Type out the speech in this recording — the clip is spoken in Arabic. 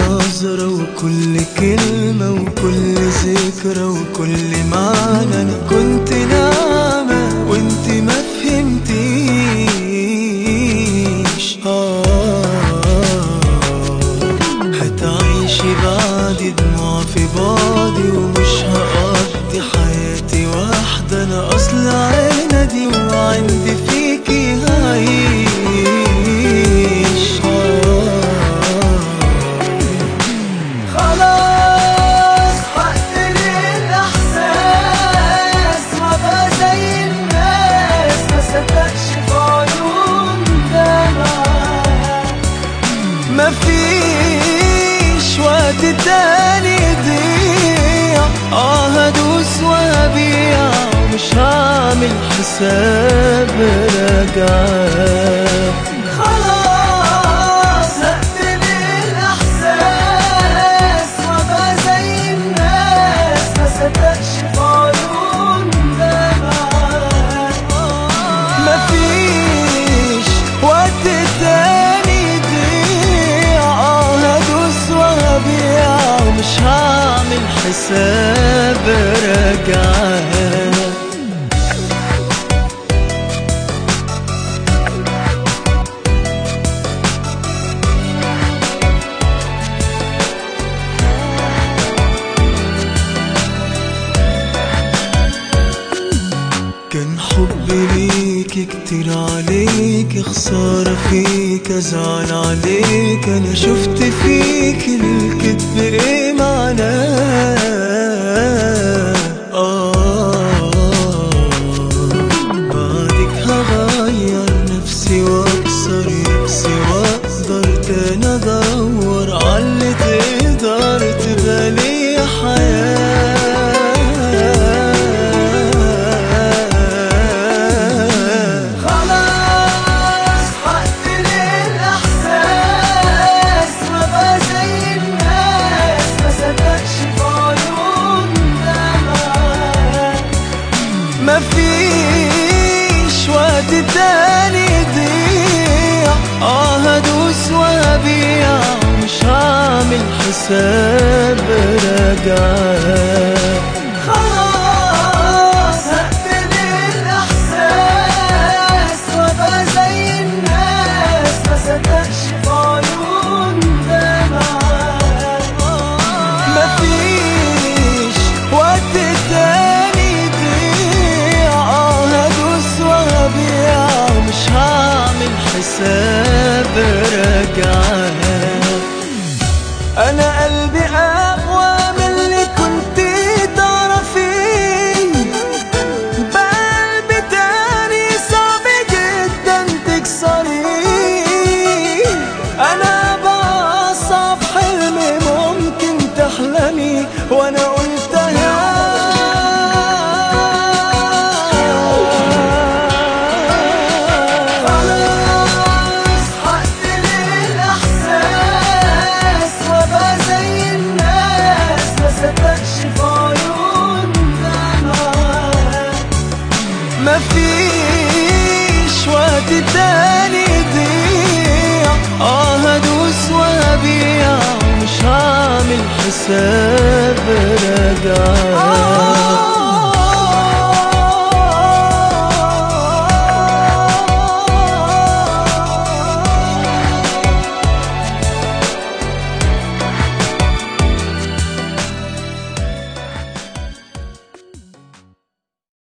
نظرة وكل كلمة وكل ذكرى وكل معنى أنا كنت ناعمة وأنت ما فهمتيش. آه هتعيشي بعدي دموع في بعدي ومش هقضي حياتي واحدة أنا أصل عندي وعندي مفيش وقت تاني يضيع. آه هدوس وهبيع مش هعمل حساب رجعة حساب رجعة كان حبي ليك كتير عليك خسارة فيك ازعل عليك أنا شفت فيك الكذب إيه معناه مفيش وقت تاني يضيع. آه هدوس وهبيع مش هعمل حساب رجعة هعمل حساب وقت تاني يضيع آه هدوس وهبيع مش هعمل حساب رجعة